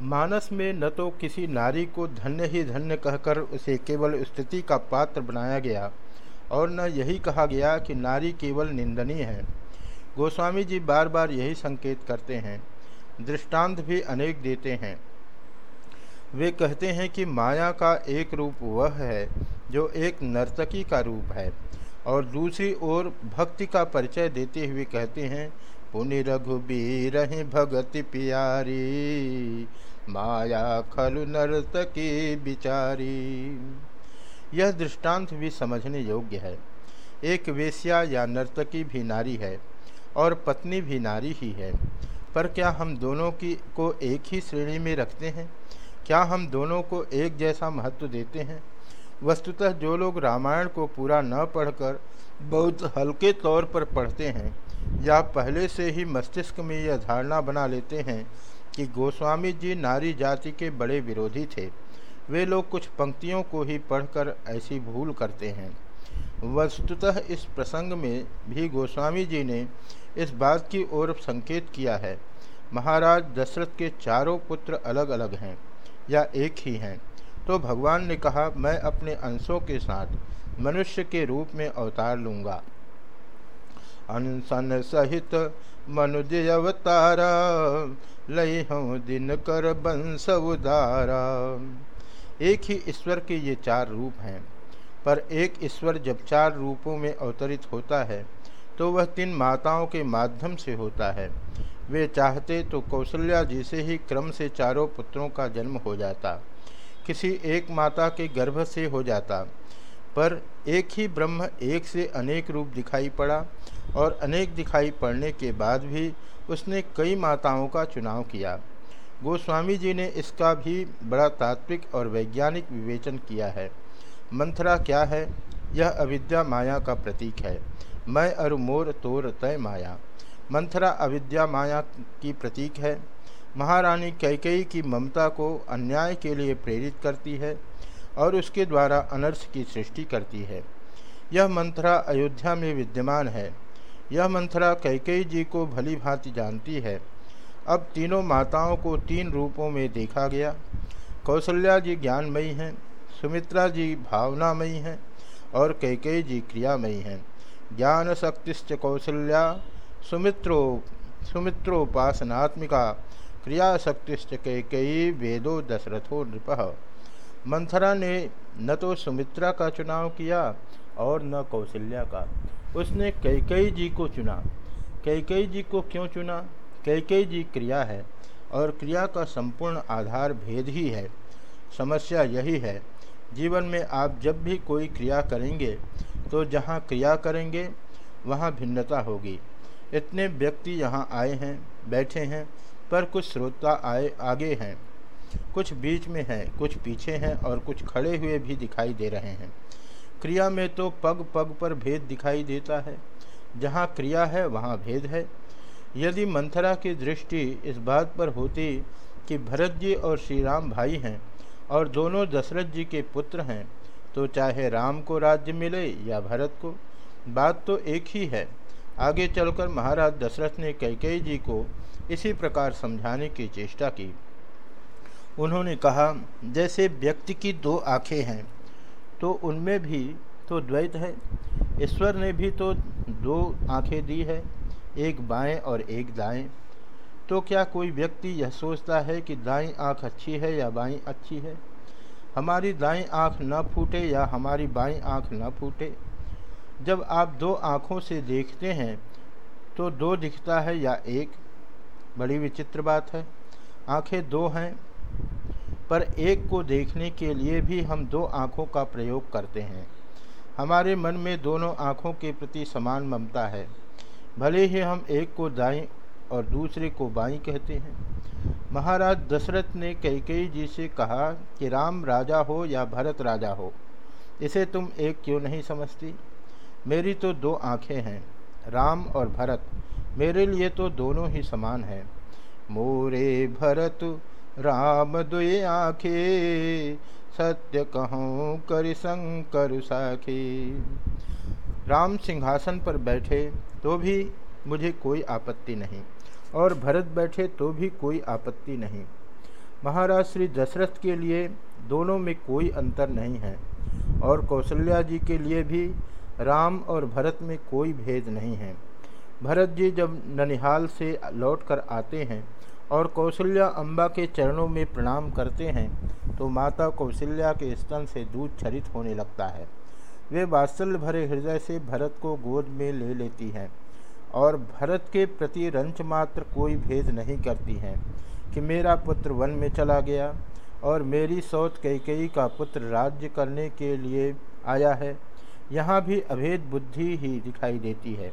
मानस में न तो किसी नारी को धन्य ही धन्य कहकर उसे केवल स्तुति का पात्र बनाया गया, और न यही कहा गया कि नारी केवल निंदनीय है। गोस्वामी जी बार बार यही संकेत करते हैं। दृष्टांत भी अनेक देते हैं। वे कहते हैं कि माया का एक रूप वह है जो एक नर्तकी का रूप है, और दूसरी ओर भक्ति का परिचय देते हुए कहते हैं पुनि रघुबीर भगति पियारी माया खलु नर्तकी बिचारी। यह दृष्टांत भी समझने योग्य है। एक वेश्या या नर्तकी भी नारी है और पत्नी भी नारी ही है। पर क्या हम दोनों की को एक ही श्रेणी में रखते हैं? क्या हम दोनों को एक जैसा महत्व देते हैं? वस्तुतः जो लोग रामायण को पूरा न पढ़कर बहुत हल्के तौर पर पढ़ते हैं या पहले से ही मस्तिष्क में यह धारणा बना लेते हैं कि गोस्वामी जी नारी जाति के बड़े विरोधी थे। वे लोग कुछ पंक्तियों को ही पढ़कर ऐसी भूल करते हैं। वस्तुतः इस प्रसंग में भी गोस्वामी जी ने इस बात की ओर संकेत किया है। महाराज दशरथ के चारों पुत्र अलग अलग हैं, या एक ही हैं। तो भगवान ने कहा, मैं अपने अंशों के साथ मनुष्य के रूप में अवतार लूँगा। अनसन सहित मनुज अवतारा लय हूँ दिन कर बंस उदारा। एक ही ईश्वर के ये चार रूप हैं, पर एक ईश्वर जब चार रूपों में अवतरित होता है तो वह तीन माताओं के माध्यम से होता है। वे चाहते तो कौशल्या जी से ही क्रम से चारों पुत्रों का जन्म हो जाता, किसी एक माता के गर्भ से हो जाता, पर एक ही ब्रह्म एक से अनेक रूप दिखाई पड़ा और अनेक दिखाई पड़ने के बाद भी उसने कई माताओं का चुनाव किया। गोस्वामी जी ने इसका भी बड़ा तात्विक और वैज्ञानिक विवेचन किया है। मंथरा क्या है? यह अविद्या माया का प्रतीक है। मैं अरु मोर तोर तय माया। मंथरा अविद्या माया की प्रतीक है। महारानी कैकई की ममता को अन्याय के लिए प्रेरित करती है और उसके द्वारा अनर्थ की सृष्टि करती है। यह मंथरा अयोध्या में विद्यमान है। यह मंथरा कैकई जी को भली भांति जानती है। अब तीनों माताओं को तीन रूपों में देखा गया। कौशल्या जी ज्ञानमयी हैं, सुमित्रा जी भावनामयी हैं और कैकई जी क्रियामयी हैं। ज्ञान शक्तिश्च कौशल्या, सुमित्रो, सुमित्रोपासनात्मिका क्रिया शक्तिश्च कैकई वेदो दशरथो नृप। मंथरा ने न तो सुमित्रा का चुनाव किया और न कौशल्या का। उसने कैकई जी को चुना। कैकई जी को क्यों चुना? कैकई जी क्रिया है और क्रिया का संपूर्ण आधार भेद ही है। समस्या यही है, जीवन में आप जब भी कोई क्रिया करेंगे तो जहाँ क्रिया करेंगे, वहाँ भिन्नता होगी। इतने व्यक्ति यहाँ आए हैं, बैठे हैं, पर कुछ श्रोता आए, आगे हैं। कुछ बीच में हैं, कुछ पीछे हैं और कुछ खड़े हुए भी दिखाई दे रहे हैं। क्रिया में तो पग पग पर भेद दिखाई देता है। जहाँ क्रिया है, वहाँ भेद है। यदि मंथरा की दृष्टि इस बात पर होती कि भरत जी और श्री राम भाई हैं और दोनों दशरथ जी के पुत्र हैं तो चाहे राम को राज्य मिले या भरत को, बात तो एक ही है। आगे चलकर महाराज दशरथ ने कैकेयी जी को इसी प्रकार समझाने की चेष्टा की। उन्होंने कहा, जैसे व्यक्ति की दो आँखें हैं तो उनमें भी तो द्वैत है। ईश्वर ने भी तो दो आँखें दी है, एक बाएँ और एक दाएँ। तो क्या कोई व्यक्ति यह सोचता है कि दाई आँख अच्छी है या बाई अच्छी है? हमारी दाई आँख न फूटे या हमारी बाई आँख न फूटे। जब आप दो आँखों से देखते हैं तो दो दिखता है या एक? बड़ी विचित्र बात है। आँखें दो हैं पर एक को देखने के लिए भी हम दो आँखों का प्रयोग करते हैं। हमारे मन में दोनों आँखों के प्रति समान ममता है। भले ही हम एक को दाई और दूसरे को बाई कहते हैं। महाराज दशरथ ने कैकेयी जी से कहा कि राम राजा हो या भरत राजा हो, इसे तुम एक क्यों नहीं समझती? मेरी तो दो आँखें हैं, राम और भरत। मेरे लिए तो दोनों ही समान हैं। मोरे भरत राम दुए आँखे, सत्य कहूँ कर शंकर साखे। राम सिंहासन पर बैठे तो भी मुझे कोई आपत्ति नहीं, और भरत बैठे तो भी कोई आपत्ति नहीं। महाराज श्री दशरथ के लिए दोनों में कोई अंतर नहीं है, और कौशल्या जी के लिए भी राम और भरत में कोई भेद नहीं है। भरत जी जब ननिहाल से लौटकर आते हैं और कौशल्या अम्बा के चरणों में प्रणाम करते हैं तो माता कौशल्या के स्तन से दूध छरित होने लगता है। वे वात्सल्य भरे हृदय से भरत को गोद में ले लेती हैं और भरत के प्रति रंच मात्र कोई भेद नहीं करती हैं कि मेरा पुत्र वन में चला गया और मेरी सौत कैकई का पुत्र राज्य करने के लिए आया है। यहाँ भी अभेद बुद्धि ही दिखाई देती है।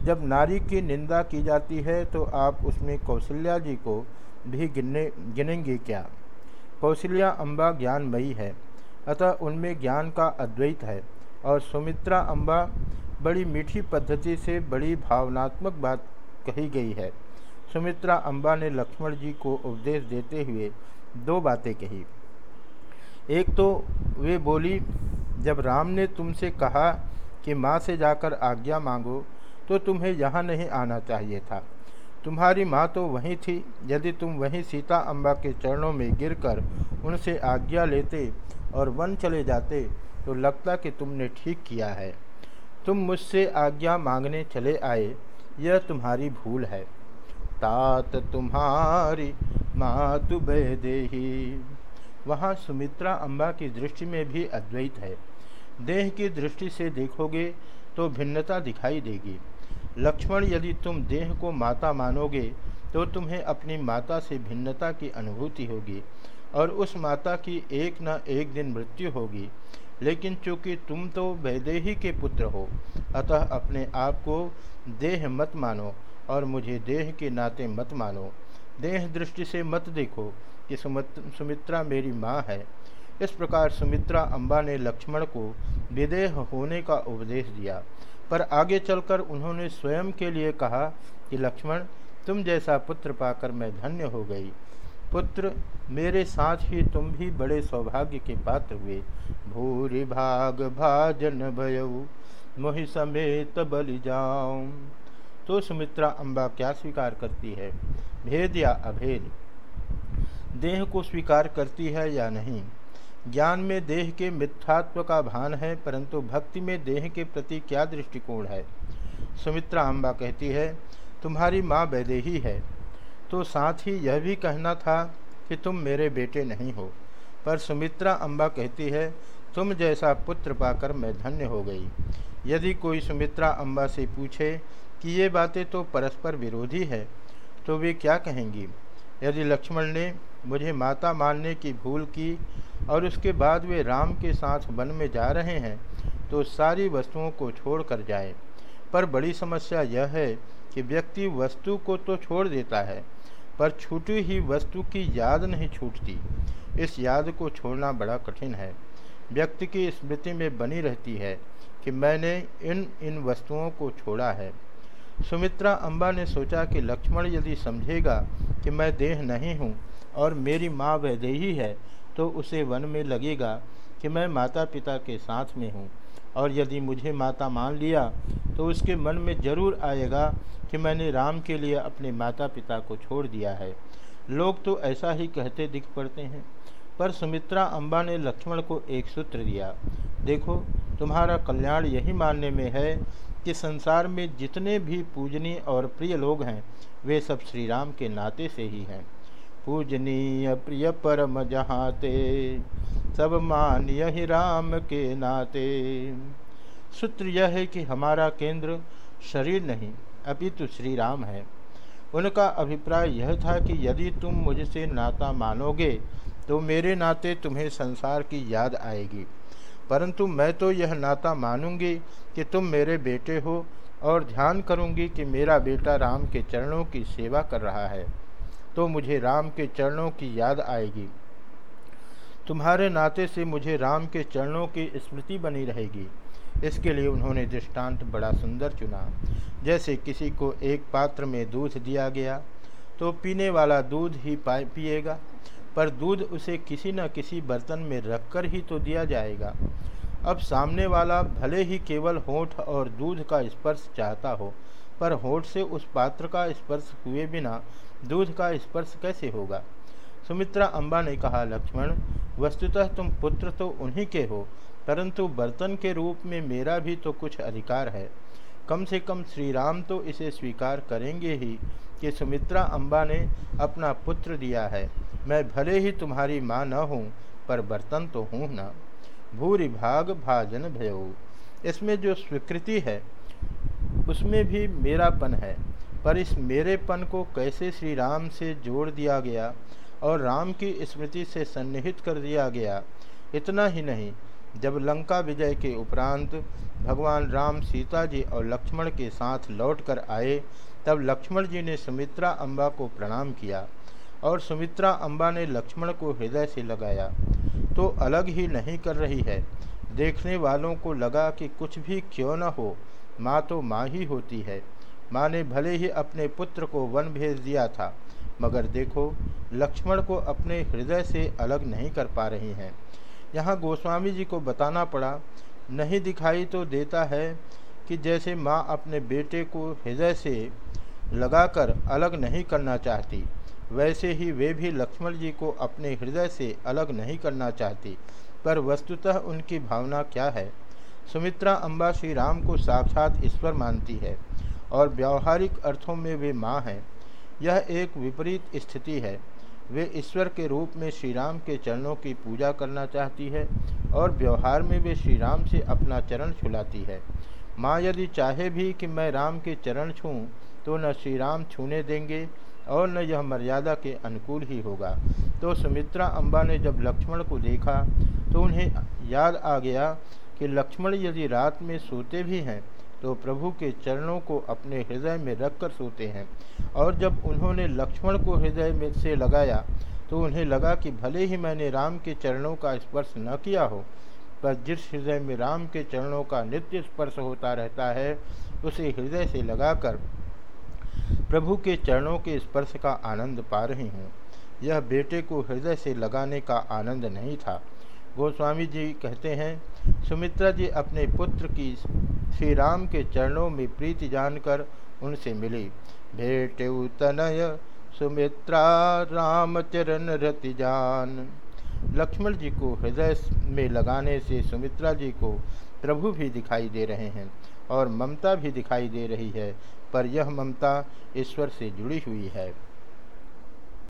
जब नारी की निंदा की जाती है तो आप उसमें कौशल्या जी को भी गिनने, गिनेंगे क्या? कौशल्या अम्बा ज्ञानमयी है, अतः उनमें ज्ञान का अद्वैत है, और सुमित्रा अम्बा बड़ी मीठी पद्धति से बड़ी भावनात्मक बात कही गई है। सुमित्रा अम्बा ने लक्ष्मण जी को उपदेश देते हुए दो बातें कही। एक तो वे बोली, जब राम ने तुमसे कहा कि माँ से जाकर आज्ञा मांगो तो तुम्हें यहाँ नहीं आना चाहिए था। तुम्हारी माँ तो वहीं थी। यदि तुम वहीं सीता अम्बा के चरणों में गिरकर उनसे आज्ञा लेते और वन चले जाते तो लगता कि तुमने ठीक किया है। तुम मुझसे आज्ञा मांगने चले आए, यह तुम्हारी भूल है। तात तुम्हारी मातु दे वहाँ सुमित्रा अम्बा की दृष्टि में भी अद्वैत है। देह की दृष्टि से देखोगे तो भिन्नता दिखाई देगी। लक्ष्मण, यदि तुम देह को माता मानोगे तो तुम्हें अपनी माता से भिन्नता की अनुभूति होगी और उस माता की एक न एक दिन मृत्यु होगी। लेकिन चूँकि तुम तो वैदेही के पुत्र हो, अतः अपने आप को देह मत मानो और मुझे देह के नाते मत मानो। देह दृष्टि से मत देखो कि सुमित्रा मेरी माँ है। इस प्रकार सुमित्रा अम्बा ने लक्ष्मण को विदेह होने का उपदेश दिया। पर आगे चलकर उन्होंने स्वयं के लिए कहा कि, लक्ष्मण, तुम जैसा पुत्र पाकर मैं धन्य हो गई। पुत्र, मेरे साथ ही तुम भी बड़े सौभाग्य के पात्र हुए। भूरि भाग भाजन भयऊ, मोहि समेत बलि जाऊँ। तो सुमित्रा अम्बा क्या स्वीकार करती है? भेद या अभेद? देह को स्वीकार करती है या नहीं? ज्ञान में देह के मिथ्यात्व का भान है, परंतु भक्ति में देह के प्रति क्या दृष्टिकोण है? सुमित्रा अम्बा कहती है, तुम्हारी माँ वैदेही है तो साथ ही यह भी कहना था कि तुम मेरे बेटे नहीं हो। पर सुमित्रा अम्बा कहती है, तुम जैसा पुत्र पाकर मैं धन्य हो गई। यदि कोई सुमित्रा अम्बा से पूछे कि ये बातें तो परस्पर विरोधी है तो वे क्या कहेंगी? यदि लक्ष्मण ने मुझे माता मानने की भूल की और उसके बाद वे राम के साथ वन में जा रहे हैं तो सारी वस्तुओं को छोड़ कर जाए। पर बड़ी समस्या यह है कि व्यक्ति वस्तु को तो छोड़ देता है, पर छूटी ही वस्तु की याद नहीं छूटती। इस याद को छोड़ना बड़ा कठिन है। व्यक्ति की स्मृति में बनी रहती है कि मैंने इन इन वस्तुओं को छोड़ा है। सुमित्रा अम्बा ने सोचा कि लक्ष्मण यदि समझेगा कि मैं देह नहीं हूँ और मेरी माँ वैदेही है तो उसे वन में लगेगा कि मैं माता पिता के साथ में हूँ। और यदि मुझे माता मान लिया तो उसके मन में ज़रूर आएगा कि मैंने राम के लिए अपने माता पिता को छोड़ दिया है। लोग तो ऐसा ही कहते दिख पड़ते हैं। पर सुमित्रा अम्बा ने लक्ष्मण को एक सूत्र दिया, देखो, तुम्हारा कल्याण यही मानने में है कि संसार में जितने भी पूजनीय और प्रिय लोग हैं, वे सब श्री राम के नाते से ही हैं। पूजनीय प्रिय परम जहाते, सब मान यही राम के नाते। सूत्र यह है कि हमारा केंद्र शरीर नहीं, अपितु श्री राम है। उनका अभिप्राय यह था कि यदि तुम मुझसे नाता मानोगे तो मेरे नाते तुम्हें संसार की याद आएगी। परंतु मैं तो यह नाता मानूँगी कि तुम मेरे बेटे हो और ध्यान करूँगी कि मेरा बेटा राम के चरणों की सेवा कर रहा है। तो मुझे राम के चरणों की याद आएगी। तुम्हारे नाते से मुझे राम के चरणों की स्मृति बनी रहेगी। इसके लिए उन्होंने दृष्टांत बड़ा सुंदर चुना। जैसे किसी को एक पात्र में दूध दिया गया तो पीने वाला दूध ही पिएगा, पर दूध उसे किसी न किसी बर्तन में रखकर ही तो दिया जाएगा। अब सामने वाला भले ही केवल होठ और दूध का स्पर्श चाहता हो पर होठ से उस पात्र का स्पर्श हुए बिना दूध का स्पर्श कैसे होगा? सुमित्रा अम्बा ने कहा, लक्ष्मण, वस्तुतः तुम पुत्र तो उन्हीं के हो, परंतु बर्तन के रूप में मेरा भी तो कुछ अधिकार है। कम से कम श्री राम तो इसे स्वीकार करेंगे ही कि सुमित्रा अम्बा ने अपना पुत्र दिया है। मैं भले ही तुम्हारी माँ न हूँ, पर बर्तन तो हूँ ना। भूरि भाग भाजन भयो। इसमें जो स्वीकृति है उसमें भी मेरापन है। पर इस मेरेपन को कैसे श्री राम से जोड़ दिया गया और राम की स्मृति से सन्निहित कर दिया गया, इतना ही नहीं, जब लंका विजय के उपरांत भगवान राम सीता जी और लक्ष्मण के साथ लौटकर आए, तब लक्ष्मण जी ने सुमित्रा अम्बा को प्रणाम किया और सुमित्रा अम्बा ने लक्ष्मण को हृदय से लगाया। तो अलग ही नहीं कर रही है। देखने वालों को लगा कि कुछ भी क्यों न हो माँ तो माँ ही होती है। माँ ने भले ही अपने पुत्र को वन भेज दिया था, मगर देखो, लक्ष्मण को अपने हृदय से अलग नहीं कर पा रही हैं। यहाँ गोस्वामी जी को बताना पड़ा, नहीं दिखाई तो देता है कि जैसे माँ अपने बेटे को हृदय से लगाकर अलग नहीं करना चाहती, वैसे ही वे भी लक्ष्मण जी को अपने हृदय से अलग नहीं करना चाहती। पर वस्तुतः उनकी भावना क्या है? सुमित्रा अम्बा श्री राम को साक्षात ईश्वर मानती है और व्यावहारिक अर्थों में वे माँ हैं। यह एक विपरीत स्थिति है। वे ईश्वर के रूप में श्री राम के चरणों की पूजा करना चाहती है और व्यवहार में वे श्री राम से अपना चरण छुलाती है। माँ यदि चाहे भी कि मैं राम के चरण छूँ तो न श्री राम छूने देंगे और न यह मर्यादा के अनुकूल ही होगा। तो सुमित्रा अम्बा ने जब लक्ष्मण को देखा तो उन्हें याद आ गया कि लक्ष्मण यदि रात में सोते भी हैं तो प्रभु के चरणों को अपने हृदय में रखकर सोते हैं। और जब उन्होंने लक्ष्मण को हृदय में से लगाया तो उन्हें लगा कि भले ही मैंने राम के चरणों का स्पर्श न किया हो, पर जिस हृदय में राम के चरणों का नित्य स्पर्श होता रहता है, उसे हृदय से लगाकर प्रभु के चरणों के स्पर्श का आनंद पा रही हूँ। यह बेटे को हृदय से लगाने का आनंद नहीं था। गोस्वामी जी कहते हैं, सुमित्रा जी अपने पुत्र की श्री राम के चरणों में प्रीति जानकर उनसे मिली। भेटे तनय सुमित्रा राम चरण रति जान। लक्ष्मण जी को हृदय में लगाने से सुमित्रा जी को प्रभु भी दिखाई दे रहे हैं और ममता भी दिखाई दे रही है, पर यह ममता ईश्वर से जुड़ी हुई है।